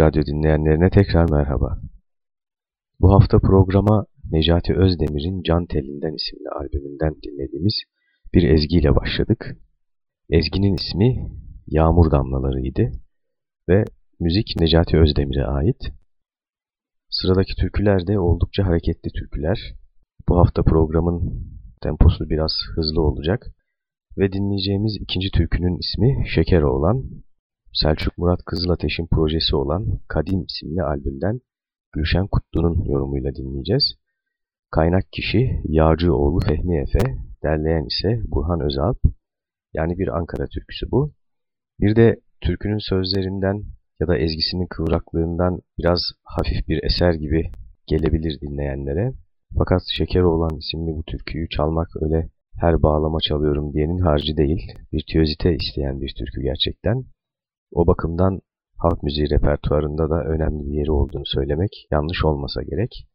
Radyo dinleyenlerine tekrar merhaba. Bu hafta programa Necati Özdemir'in Can Telinden isimli albümünden dinlediğimiz bir ezgiyle başladık. Ezginin ismi Yağmur Damlaları'ydı ve müzik Necati Özdemir'e ait. Sıradaki türküler de oldukça hareketli türküler. Bu hafta programın temposu biraz hızlı olacak ve dinleyeceğimiz ikinci türkünün ismi Şeker olan Selçuk Murat Kızılateş'in projesi olan Kadim isimli albümden Gülşen Kutlu'nun yorumuyla dinleyeceğiz. Kaynak kişi Yağcıoğlu Fehmi Efe, derleyen ise Burhan Özalp. Yani bir Ankara türküsü bu. Bir de türkünün sözlerinden ya da ezgisinin kıvraklığından biraz hafif bir eser gibi gelebilir dinleyenlere. Fakat Şeker olan isimli bu türküyü çalmak öyle her bağlama çalıyorum diyenin harcı değil. Virtüözite isteyen bir türkü gerçekten. O bakımdan halk müziği repertuarında da önemli bir yeri olduğunu söylemek yanlış olmasa gerek.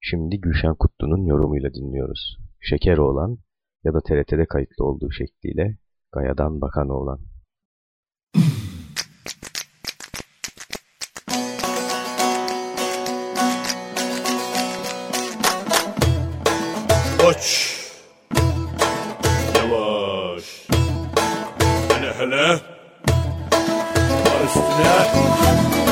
Şimdi Gülşen Kutlu'nun yorumuyla dinliyoruz. Şeker olan ya da TRT'de kayıtlı olduğu şekliyle Gaya'dan Bakan Oğlan. Koç Yavaş Hele hele Var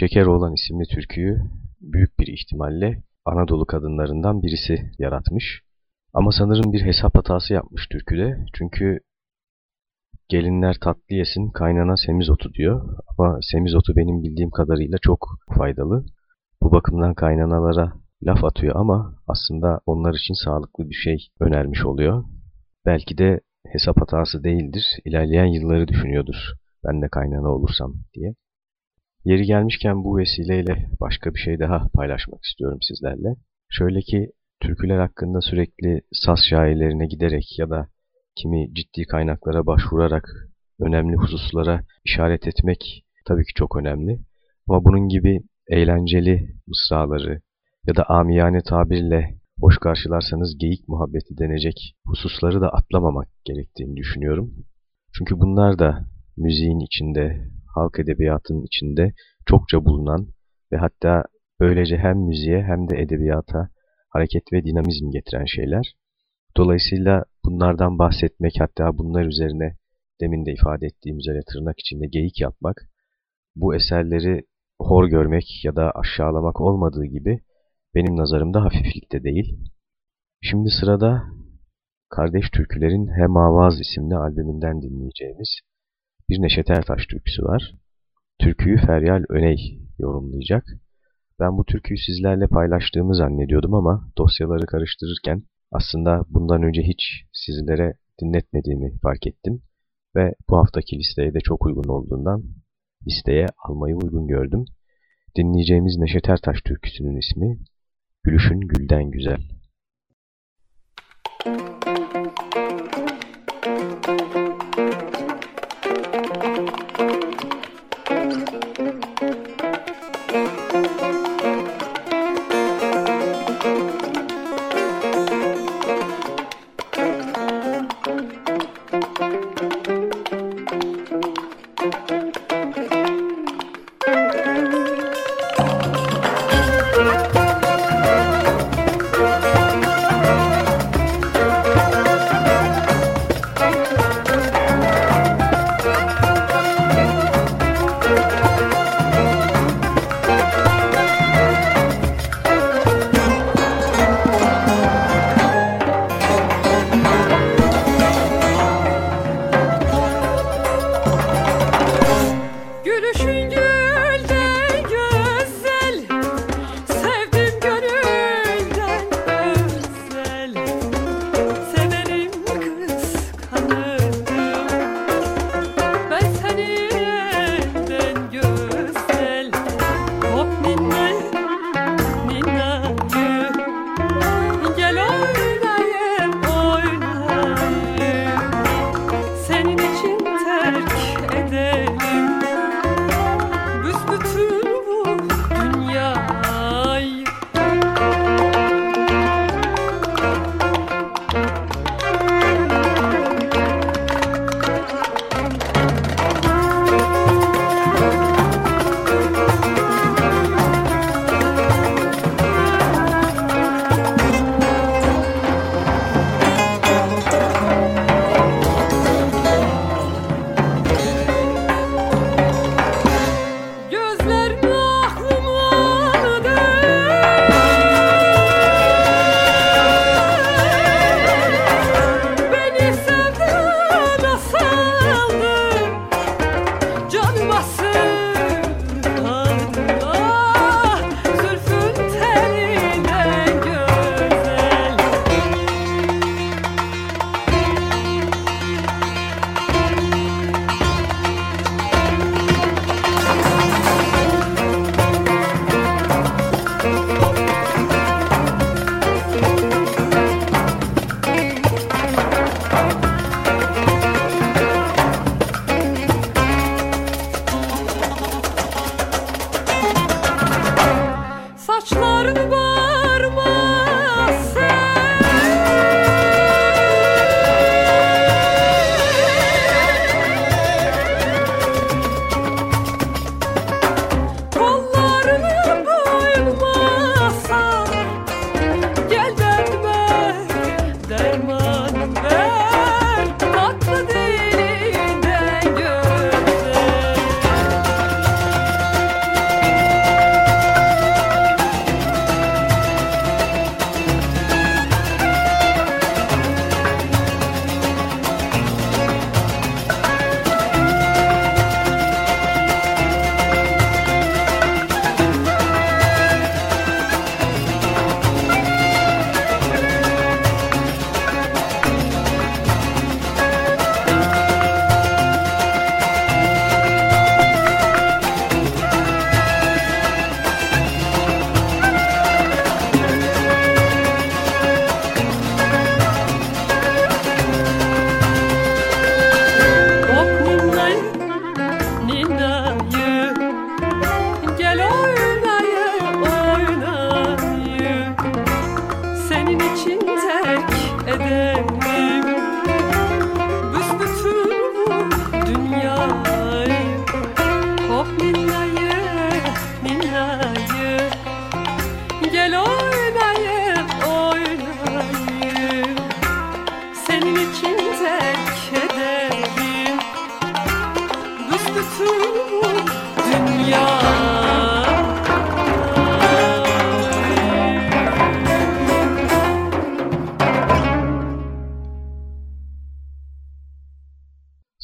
Şekeroğlan isimli türküyü büyük bir ihtimalle Anadolu kadınlarından birisi yaratmış. Ama sanırım bir hesap hatası yapmış türküde. Çünkü gelinler tatlı yesin, kaynana semizotu diyor. Ama semizotu benim bildiğim kadarıyla çok faydalı. Bu bakımdan kaynanalara laf atıyor ama aslında onlar için sağlıklı bir şey önermiş oluyor. Belki de hesap hatası değildir, ilerleyen yılları düşünüyordur ben de kaynana olursam diye. Yeri gelmişken bu vesileyle başka bir şey daha paylaşmak istiyorum sizlerle. Şöyle ki türküler hakkında sürekli saz şairlerine giderek ya da kimi ciddi kaynaklara başvurarak önemli hususlara işaret etmek tabii ki çok önemli. Ama bunun gibi eğlenceli mısraları ya da amiyane tabirle hoş karşılarsanız geyik muhabbeti denecek hususları da atlamamak gerektiğini düşünüyorum. Çünkü bunlar da müziğin içinde, halk edebiyatının içinde çokça bulunan ve hatta böylece hem müziğe hem de edebiyata hareket ve dinamizm getiren şeyler. Dolayısıyla bunlardan bahsetmek hatta bunlar üzerine demin de ifade ettiğim üzere tırnak içinde geyik yapmak, bu eserleri hor görmek ya da aşağılamak olmadığı gibi benim nazarımda hafiflikte değil. Şimdi sırada Kardeş Türkülerin Hem Avaz isimli albümünden dinleyeceğimiz bir Neşet Ertaş türküsü var. Türküyü Feryal Öney yorumlayacak. Ben bu türküyü sizlerle paylaştığımı zannediyordum ama dosyaları karıştırırken aslında bundan önce hiç sizlere dinletmediğimi fark ettim ve bu haftaki listeye de çok uygun olduğundan listeye almayı uygun gördüm. Dinleyeceğimiz Neşet Ertaş türküsünün ismi Gülüşün Gülden Güzel.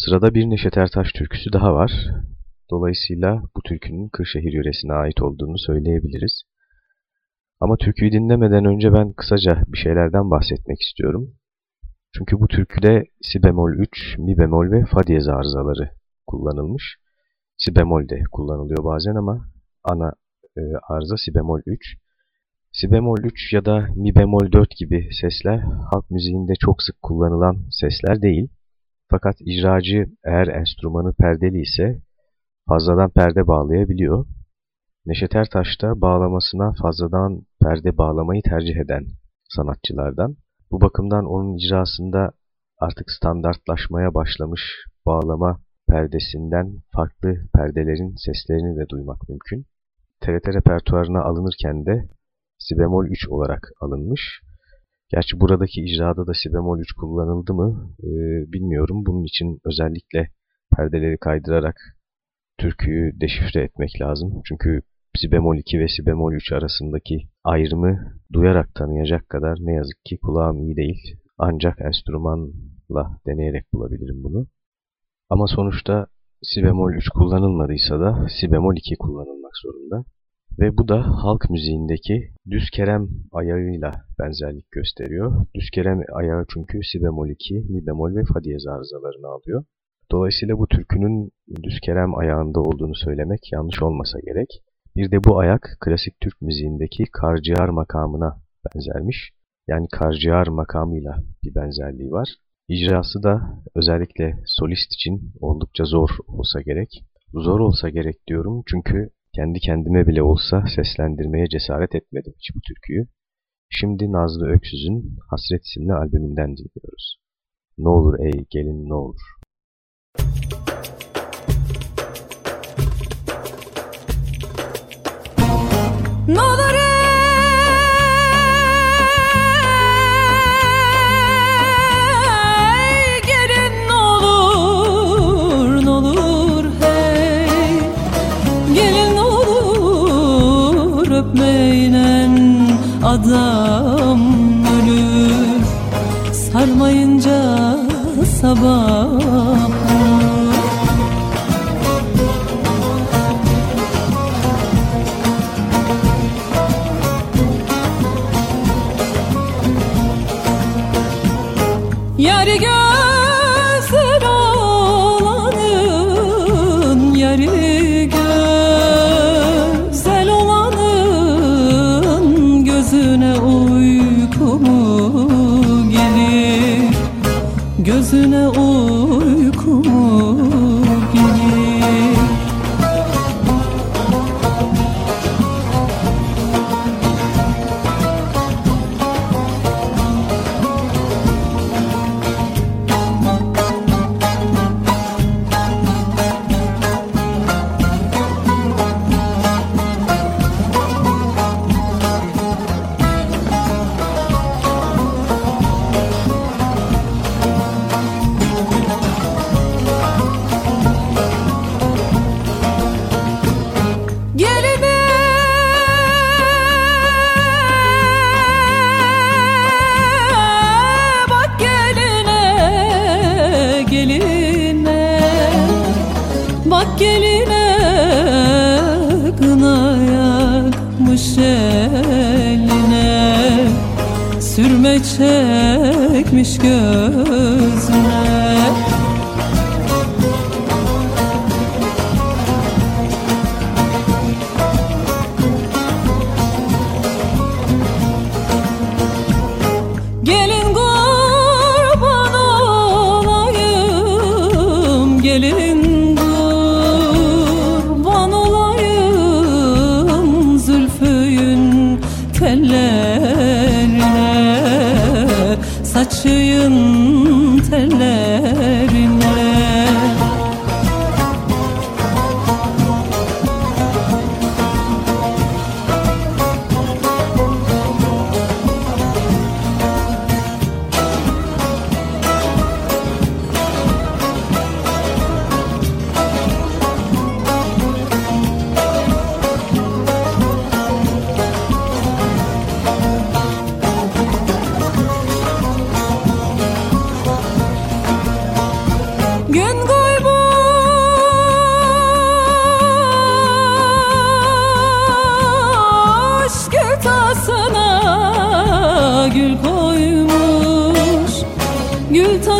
Sırada bir Neşet Ertaş türküsü daha var. Dolayısıyla bu türkünün Kırşehir yöresine ait olduğunu söyleyebiliriz. Ama türküyü dinlemeden önce ben kısaca bir şeylerden bahsetmek istiyorum. Çünkü bu türküde si bemol 3, mi bemol ve fa diyez arızaları kullanılmış. Si bemol de kullanılıyor bazen ama ana e, arıza si bemol 3. Si bemol 3 ya da mi bemol 4 gibi sesler halk müziğinde çok sık kullanılan sesler değil. Fakat icracı eğer enstrümanı perdeli ise fazladan perde bağlayabiliyor. Neşet Ertaş da bağlamasına fazladan perde bağlamayı tercih eden sanatçılardan. Bu bakımdan onun icrasında artık standartlaşmaya başlamış bağlama perdesinden farklı perdelerin seslerini de duymak mümkün. TRT repertuarına alınırken de si bemol 3 olarak alınmış. Gerçi buradaki icrada da si bemol 3 kullanıldı mı e, bilmiyorum. Bunun için özellikle perdeleri kaydırarak türküyü deşifre etmek lazım. Çünkü si bemol 2 ve si bemol 3 arasındaki ayrımı duyarak tanıyacak kadar ne yazık ki kulağım iyi değil. Ancak enstrümanla deneyerek bulabilirim bunu. Ama sonuçta si bemol 3 kullanılmadıysa da si bemol 2 kullanılmak zorunda. Ve bu da halk müziğindeki düz kerem ayağıyla benzerlik gösteriyor. Düz kerem ayağı çünkü si bemol 2, mi bemol ve fa diyez arızalarını alıyor. Dolayısıyla bu türkünün düz kerem ayağında olduğunu söylemek yanlış olmasa gerek. Bir de bu ayak klasik Türk müziğindeki karciğer makamına benzermiş. Yani karciğer makamıyla bir benzerliği var. İcrası da özellikle solist için oldukça zor olsa gerek. Zor olsa gerek diyorum çünkü kendi kendime bile olsa seslendirmeye cesaret etmedim hiç bu türküyü. Şimdi Nazlı Öksüz'ün Hasret isimli albümünden dinliyoruz. Ne olur ey gelin ne olur. Ne olur adam ölür. Sarmayınca sabah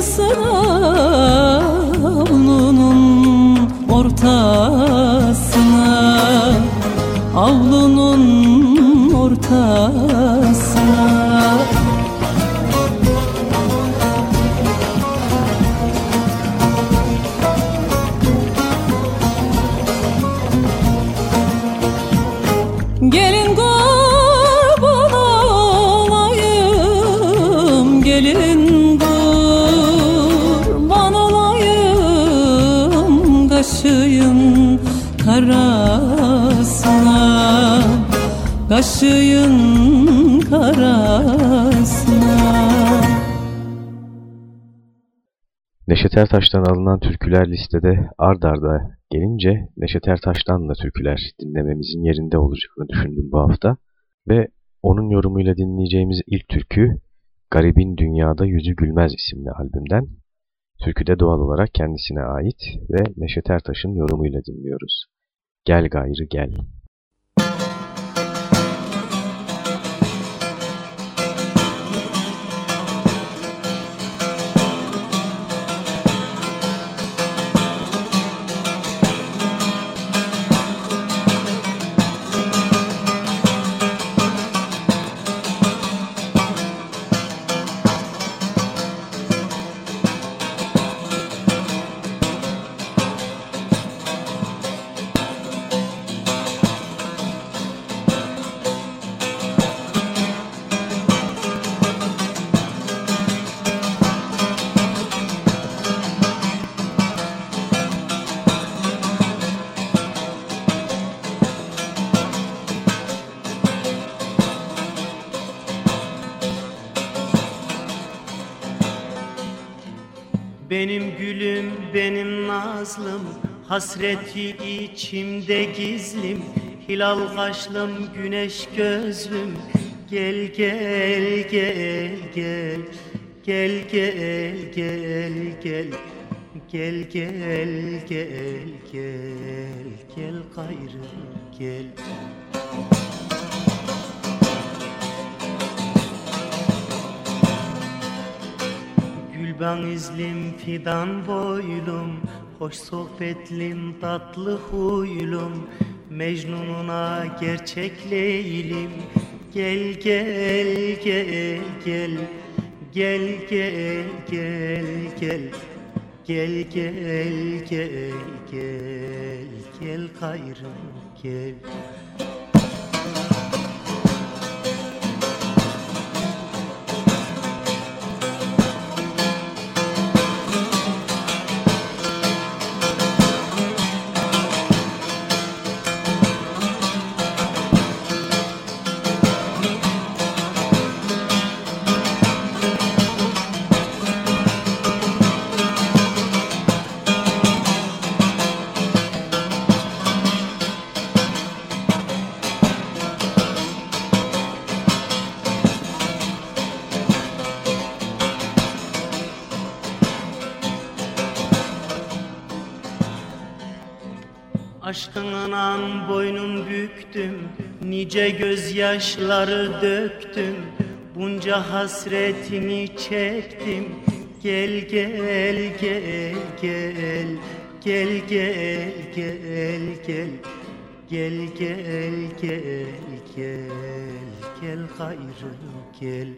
gül Kaşıyın karasına Neşet Ertaş'tan alınan türküler listede ard arda gelince Neşet Ertaş'tan da türküler dinlememizin yerinde olacağını düşündüm bu hafta. Ve onun yorumuyla dinleyeceğimiz ilk türkü Garibin Dünyada Yüzü Gülmez isimli albümden. Türküde doğal olarak kendisine ait ve Neşet Ertaş'ın yorumuyla dinliyoruz. Gel gayrı gel. Benim gülüm, benim nazlım Hasreti içimde gizlim Hilal kaşlım, güneş gözlüm Gel gel gel gel Gel gel gel gel Gel gel gel gel Gel gayrı gel Gülben izlim fidan boylum Hoş sohbetlim tatlı huylum. Mecnununa gerçek leylim. Gel gel gel gel Gel gel gel gel. Gel gel gel gel Gel gayrı gel. Aşkından büktüm Nice gözyaşları döktüm. Bunca hasretini çektim. Gel gel gel gel Gel gel gel. Gel Gel gel gel gel Gel gayrı gel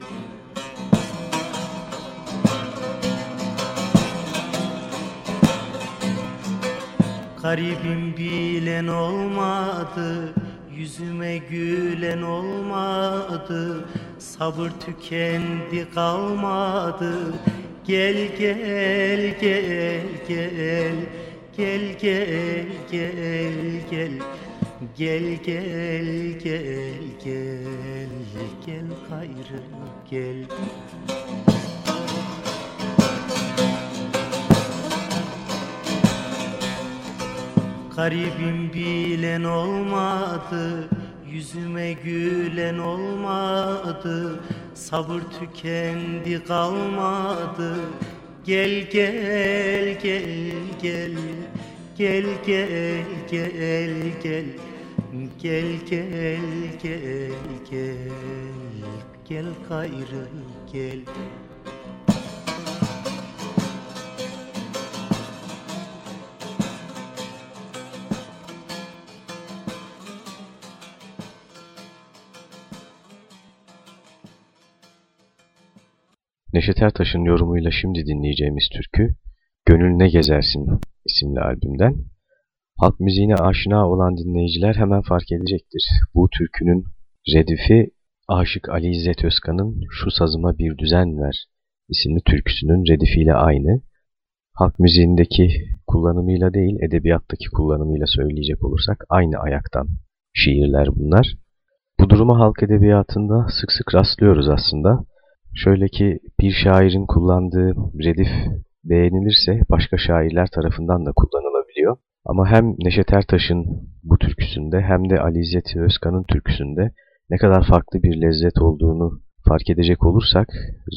Garibim bilen olmadı Yüzüme gülen olmadı Sabır tükendi kalmadı Gel gel gel gel Gel gel gel gel Gel gel gel gel Gel gayrı gel Garibim bilen olmadı Yüzüme gülen olmadı Sabır tükendi kalmadı Gel gel gel gel Gel gel gel gel Gel gel gel gel Gel gayrı gel Neşet Ertaş'ın yorumuyla şimdi dinleyeceğimiz türkü Gönül Ne Gezersin isimli albümden. Halk müziğine aşina olan dinleyiciler hemen fark edecektir. Bu türkünün redifi Aşık Ali İzzet Özkan'ın Şu Sazıma Bir Düzen Ver isimli türküsünün redifiyle aynı. Halk müziğindeki kullanımıyla değil, edebiyattaki kullanımıyla söyleyecek olursak aynı ayaktan şiirler bunlar. Bu duruma halk edebiyatında sık sık rastlıyoruz aslında. Şöyle ki bir şairin kullandığı redif beğenilirse başka şairler tarafından da kullanılabiliyor. Ama hem Neşet Ertaş'ın bu türküsünde hem de Ali İzzet Özkan'ın türküsünde ne kadar farklı bir lezzet olduğunu fark edecek olursak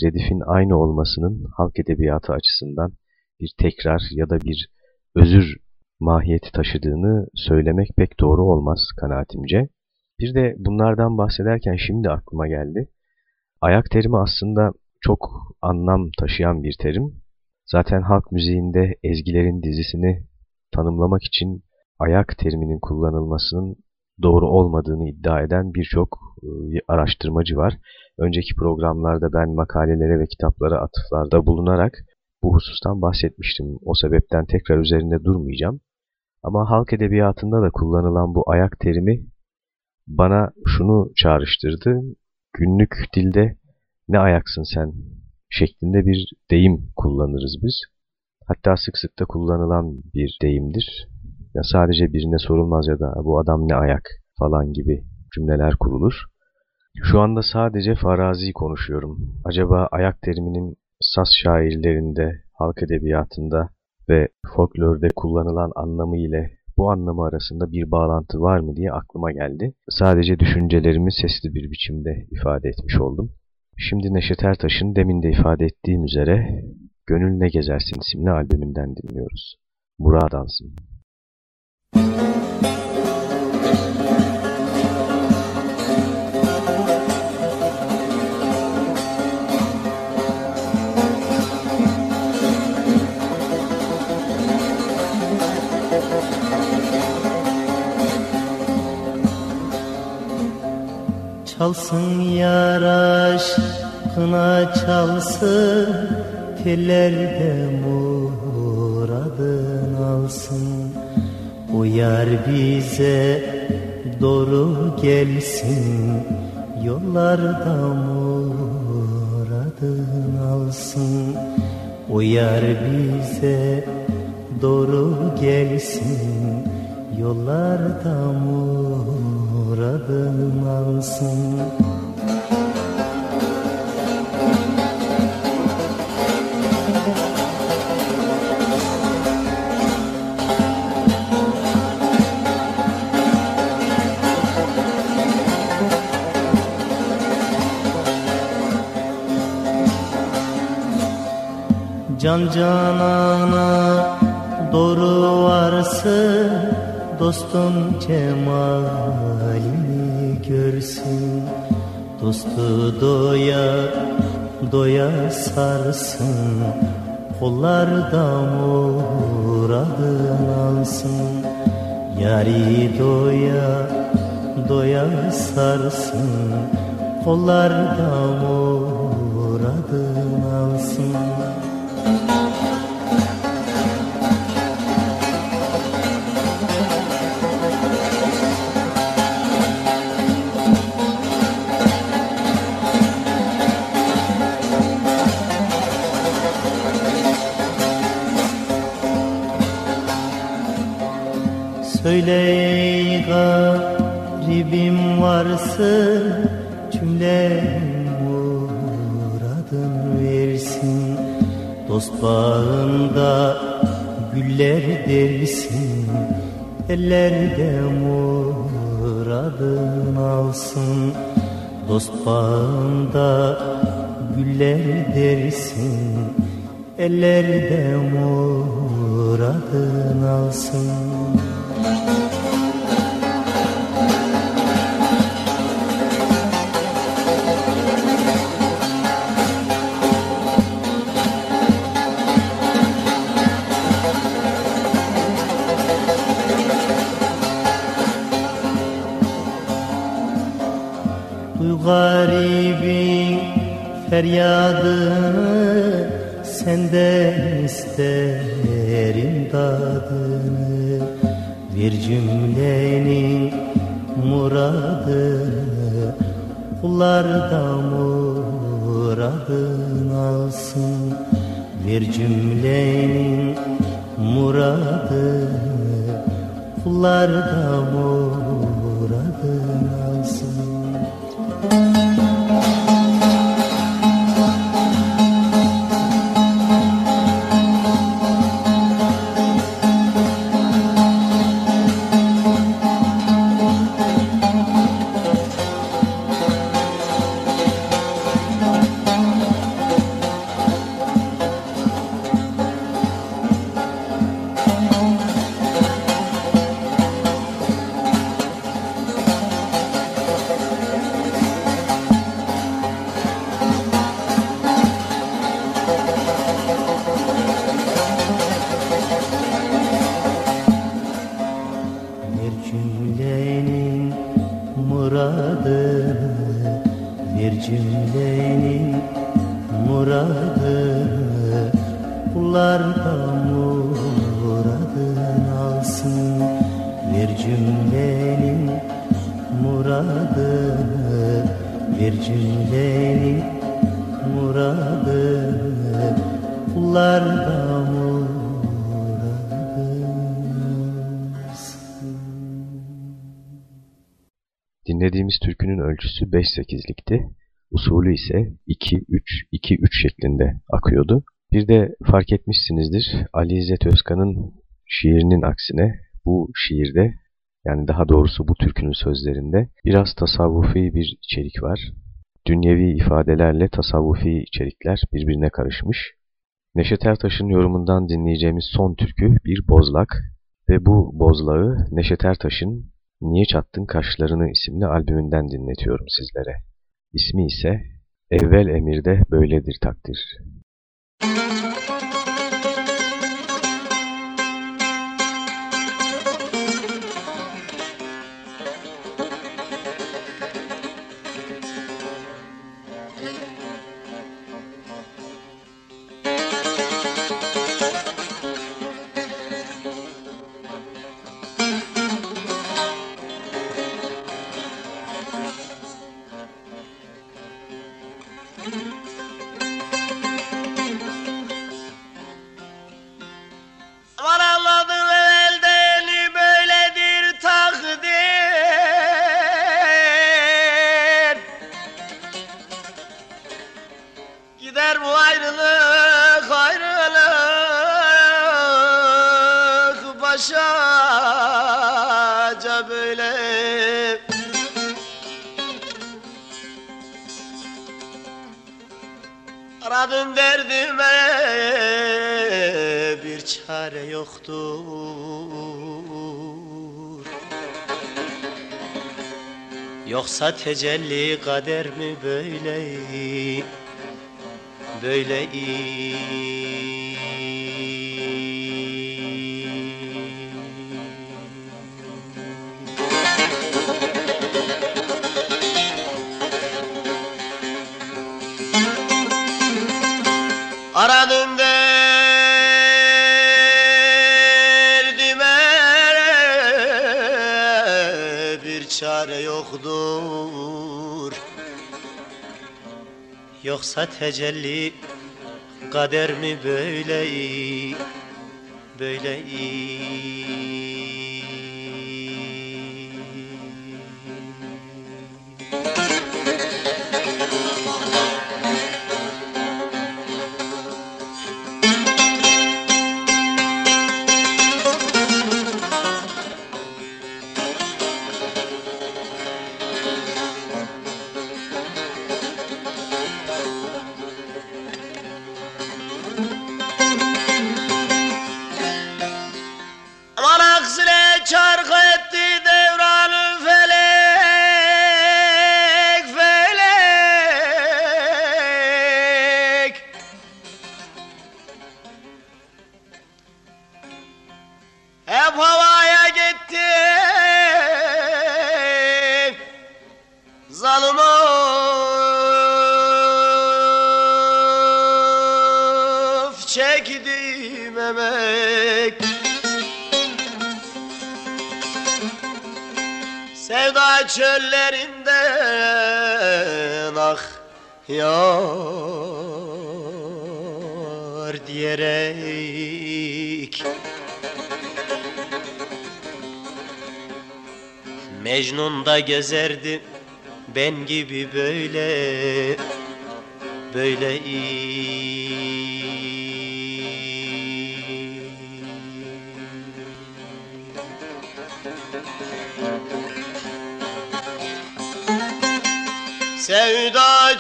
redifin aynı olmasının halk edebiyatı açısından bir tekrar ya da bir özür mahiyeti taşıdığını söylemek pek doğru olmaz kanaatimce. Bir de bunlardan bahsederken şimdi aklıma geldi. Ayak terimi aslında çok anlam taşıyan bir terim. Zaten halk müziğinde ezgilerin dizisini tanımlamak için ayak teriminin kullanılmasının doğru olmadığını iddia eden birçok araştırmacı var. Önceki programlarda ben makalelere ve kitaplara atıflarda bulunarak bu husustan bahsetmiştim. O sebepten tekrar üzerinde durmayacağım. Ama halk edebiyatında da kullanılan bu ayak terimi bana şunu çağrıştırdı. Günlük dilde ne ayaksın sen şeklinde bir deyim kullanırız biz. Hatta sık sık da kullanılan bir deyimdir. Ya sadece birine sorulmaz ya da bu adam ne ayak falan gibi cümleler kurulur. Şu anda sadece farazi konuşuyorum. Acaba ayak teriminin Saz şairlerinde, halk edebiyatında ve folklorda kullanılan anlamı ile bu anlamı arasında bir bağlantı var mı diye aklıma geldi. Sadece düşüncelerimi sesli bir biçimde ifade etmiş oldum. Şimdi Neşet Ertaş'ın demin de ifade ettiğim üzere Gönül Ne Gezersin isimli albümünden dinliyoruz. Murad Çalsın yaraş kına çalsın. Tellerde muradın alsın. O yar bize doğru gelsin. Yollarda muradın alsın. O yar bize doğru gelsin. Yollarda muradın muradın alsın Can canana doğru varsın dostun cemalini görsün. Dostu doya doya sarsın. Kollarda muradın alsın. Yari doya doya sarsın. Kollarda muradın varsın cümle muradın versin? Dost bağında güller dersin Ellerde muradın alsın. Dost bağında güller dersin Ellerde muradın alsın feryadını Senden isterim dadını Bir cümlenin muradını Kullarda muradın alsın. Bir cümlenin muradını Kullarda muradın cümlenin muradını Kullarda muradın Dinlediğimiz türkünün ölçüsü 5-8'likti. Usulü ise 2-3-2-3 şeklinde akıyordu. Bir de fark etmişsinizdir Ali İzzet Özkan'ın şiirinin aksine bu şiirde yani daha doğrusu bu türkünün sözlerinde biraz tasavvufi bir içerik var. Dünyevi ifadelerle tasavvufi içerikler birbirine karışmış. Neşet Ertaş'ın yorumundan dinleyeceğimiz son türkü bir bozlak ve bu bozlağı Neşet Ertaş'ın Niye Çattın Kaşlarını isimli albümünden dinletiyorum sizlere. İsmi ise Evvel Emirde Böyledir Takdir. Aradım derdime bir çare yoktur. Yoksa tecelli kader mi böyle Böyle Aradım Yoksa tecelli kader mi böyle böyle çöllerinden ah yar diyerek. Mecnun da gezerdi ben gibi böyle böyle Sevda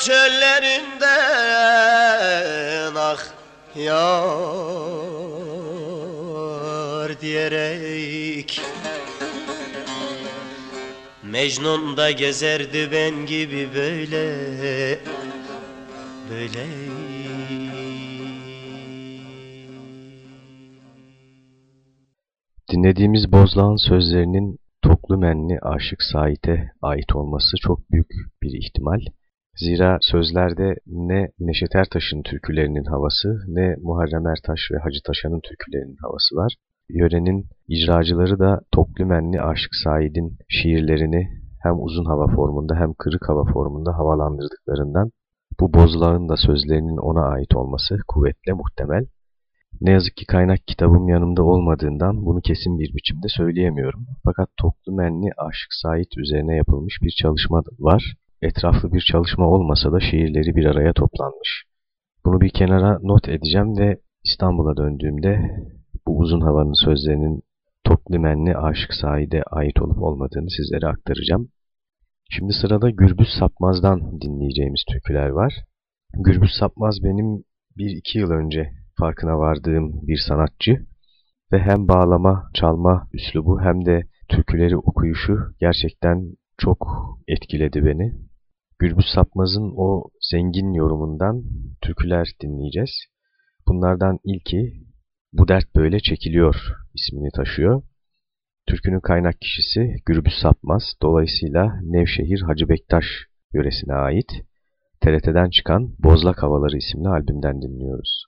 çöllerinden ah yar diyerek Mecnun da gezerdi ben gibi böyle böyle Dinlediğimiz Bozlağ'ın sözlerinin Toklumenli Aşık Sait'e ait olması çok büyük bir ihtimal. Zira sözlerde ne Neşet Ertaş'ın türkülerinin havası ne Muharrem Ertaş ve Hacı Taşan'ın türkülerinin havası var. Yörenin icracıları da Toklumenli Aşık Said'in şiirlerini hem uzun hava formunda hem kırık hava formunda havalandırdıklarından bu Bozlağ'ın da sözlerinin ona ait olması kuvvetle muhtemel. Ne yazık ki kaynak kitabım yanımda olmadığından bunu kesin bir biçimde söyleyemiyorum. Fakat Toklumenli Aşık Sait üzerine yapılmış bir çalışma var. Etraflı bir çalışma olmasa da şiirleri bir araya toplanmış. Bunu bir kenara not edeceğim ve İstanbul'a döndüğümde bu uzun havanın sözlerinin Toklumenli Aşık Said'e ait olup olmadığını sizlere aktaracağım. Şimdi sırada Gürbüz Sapmaz'dan dinleyeceğimiz türküler var. Gürbüz Sapmaz benim bir iki yıl önce farkına vardığım bir sanatçı ve hem bağlama, çalma üslubu hem de türküleri okuyuşu gerçekten çok etkiledi beni. Gürbüz Sapmaz'ın o zengin yorumundan türküler dinleyeceğiz. Bunlardan ilki Bu Dert Böyle Çekiliyor ismini taşıyor. Türkünün kaynak kişisi Gürbüz Sapmaz, dolayısıyla Nevşehir Hacı Bektaş yöresine ait. TRT'den çıkan Bozlak Havaları isimli albümden dinliyoruz.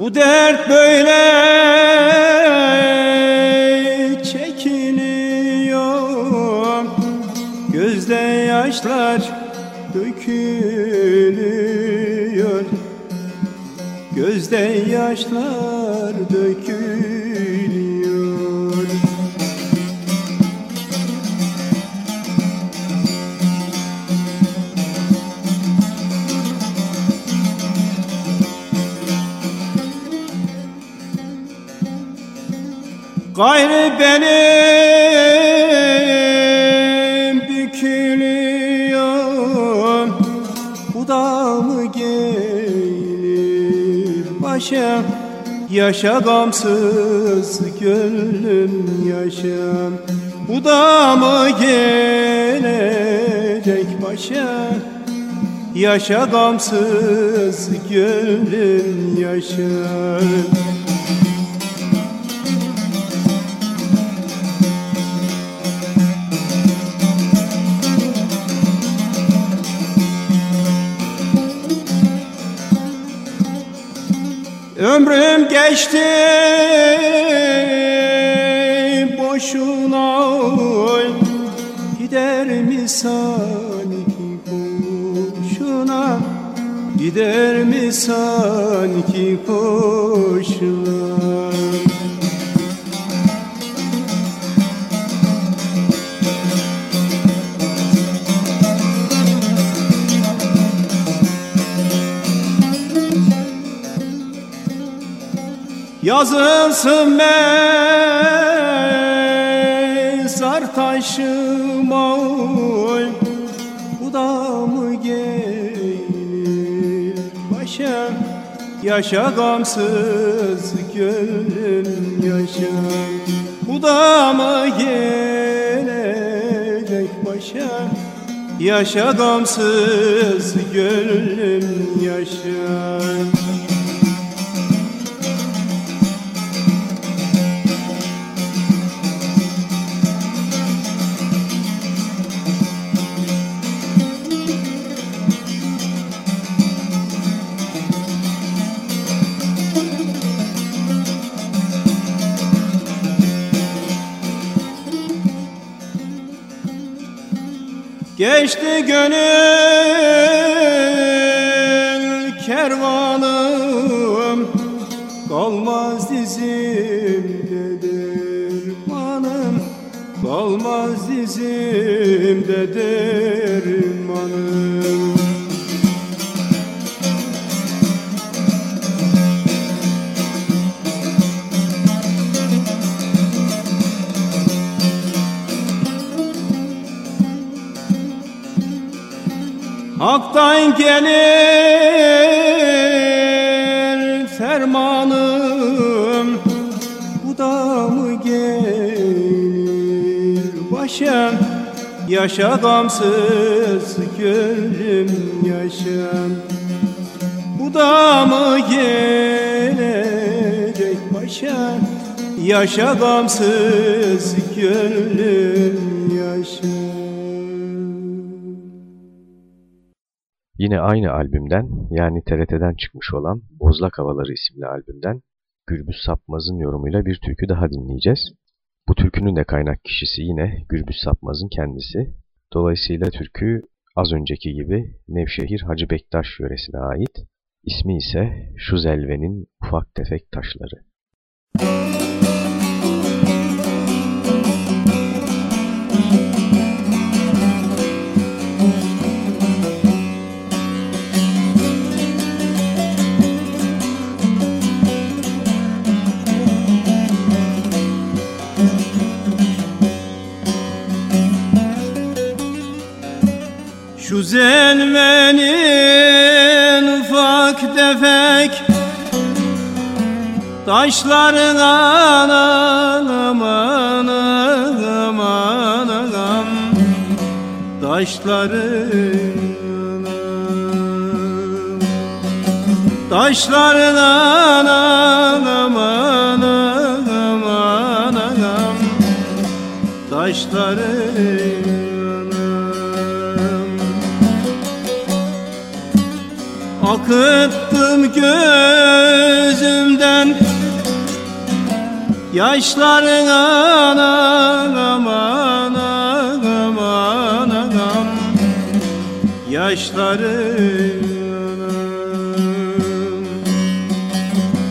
Bu dert böyle çekiliyor Gözde yaşlar dökülüyor. Gözde yaşlar dökülüyor Yaşa gamsız gönlüm yaşa Bu da mı gelecek başa? Yaşa gamsız gönlüm yaşa Ömrüm geçti boşuna Gider mi sanki boşuna? Gider mi sanki boşuna Yazılsın mezar taşıma oy. Bu da mı gelir? Başa Yaşa gamsız gönlüm yaşa. Bu da mı gelecek başa Yaşa gamsız gönlüm yaşa Geçti gönül kervanım Kalmaz dizimde dermanım Kalmaz dizimde Hak'tan gelir fermanım. Bu da mı gelir? Başım Yaşa gamsız gönlüm yaşam. Bu da mı gelecek? Başa Yaşa gamsız gönlüm Yine aynı albümden yani TRT'den çıkmış olan Bozlak Havaları isimli albümden Gürbüz Sapmaz'ın yorumuyla bir türkü daha dinleyeceğiz. Bu türkünün de kaynak kişisi yine Gürbüz Sapmaz'ın kendisi. Dolayısıyla türkü az önceki gibi Nevşehir Hacı Bektaş yöresine ait. İsmi ise Şu Zelve'nin Ufak Tefek Taşları. Şu zelvenin ufak tefek Taşların anam aman aman aman. Taşların anam Taşların anam aman aman aman. Taşların Akıttım gözümden Yaşların anam aman aman aman Yaşların anam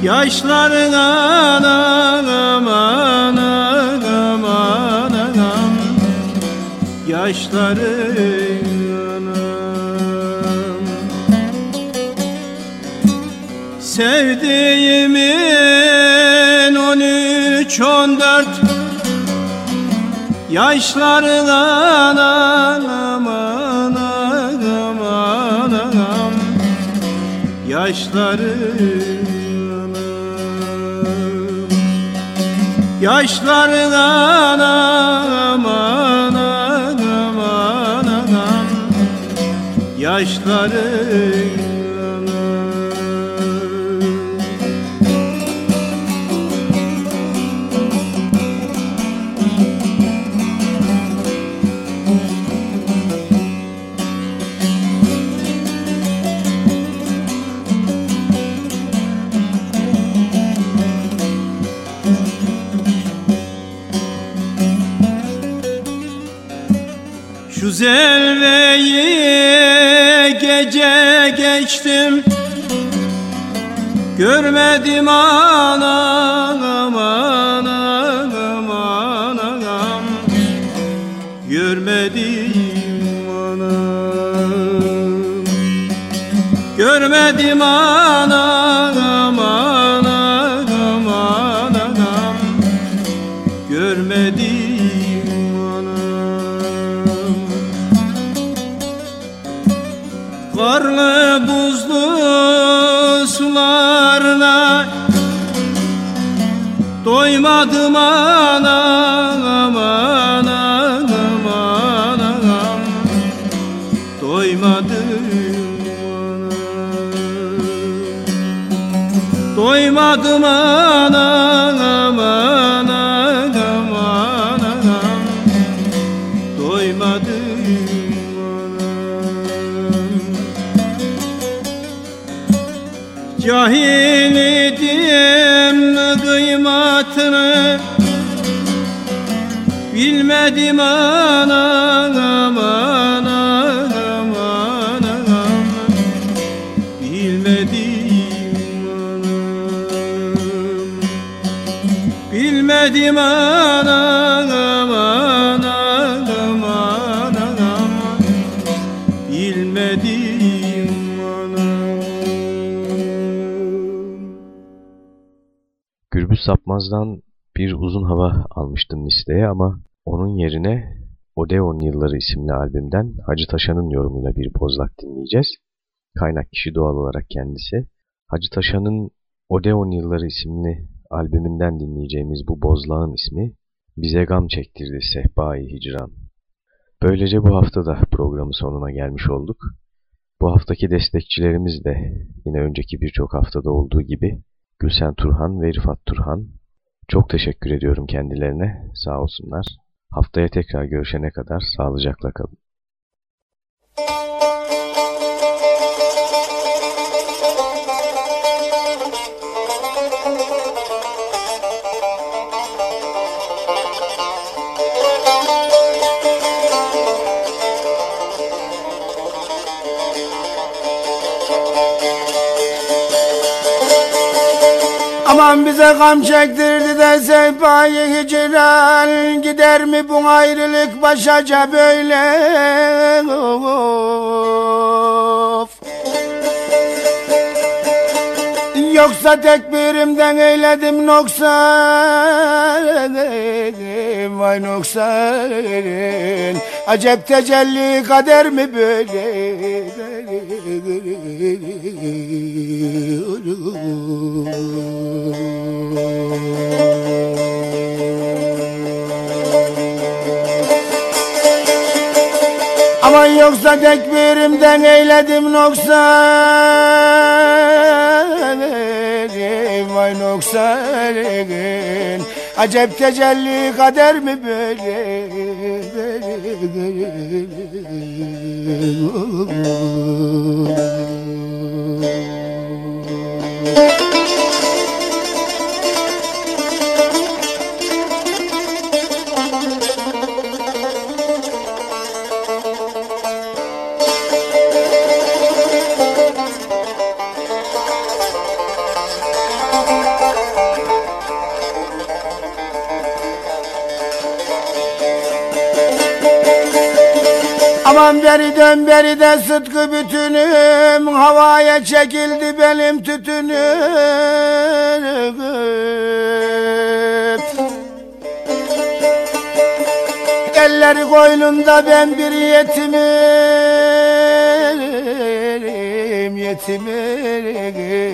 Yaşların anam aman aman aman Yaşların Sevdiğimin on üç on dört. Yaşların anam aman aman aman. Yaşların anam Yaşların anam aman aman aman. Yaşların Görmedim anam Doymadım anam aman aman anam Doymadım anam Doymadım anam Sapmaz'dan bir uzun hava almıştım listeye ama onun yerine Odeon Yılları isimli albümden Hacı Taşan'ın yorumuyla bir bozlak dinleyeceğiz. Kaynak kişi doğal olarak kendisi. Hacı Taşan'ın Odeon Yılları isimli albümünden dinleyeceğimiz bu bozlağın ismi Bize Gam Çektirdi Sehpa-i Hicran. Böylece bu hafta da programın sonuna gelmiş olduk. Bu haftaki destekçilerimiz de yine önceki birçok haftada olduğu gibi Gülsen Turhan ve Rifat Turhan. Çok teşekkür ediyorum kendilerine. Sağ olsunlar. Haftaya tekrar görüşene kadar sağlıcakla kalın. Aman bize gam çektirdi de sehpayı hicran Gider mi bu ayrılık başaca böyle? Of. Yoksa tekbirimden eyledim noksan Vay noksan Acep tecelli kader mi böyle Aman yoksa tekbirimden eyledim noksan Vay noksan Acep tecelli kader mi böyle? Aman beri dön beri de sıtkı bütünüm Havaya çekildi benim tütünüm. Elleri koynunda ben bir yetimim Yetimim.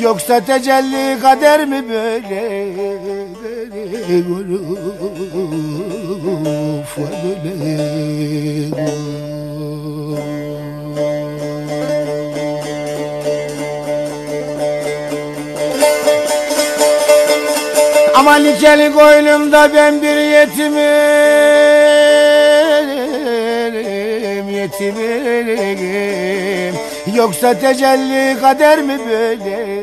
Yoksa tecelli kader mi böyle Of böyle Ama nikeli koynumda ben bir yetimim Yetimim Yoksa tecelli kader mi böyle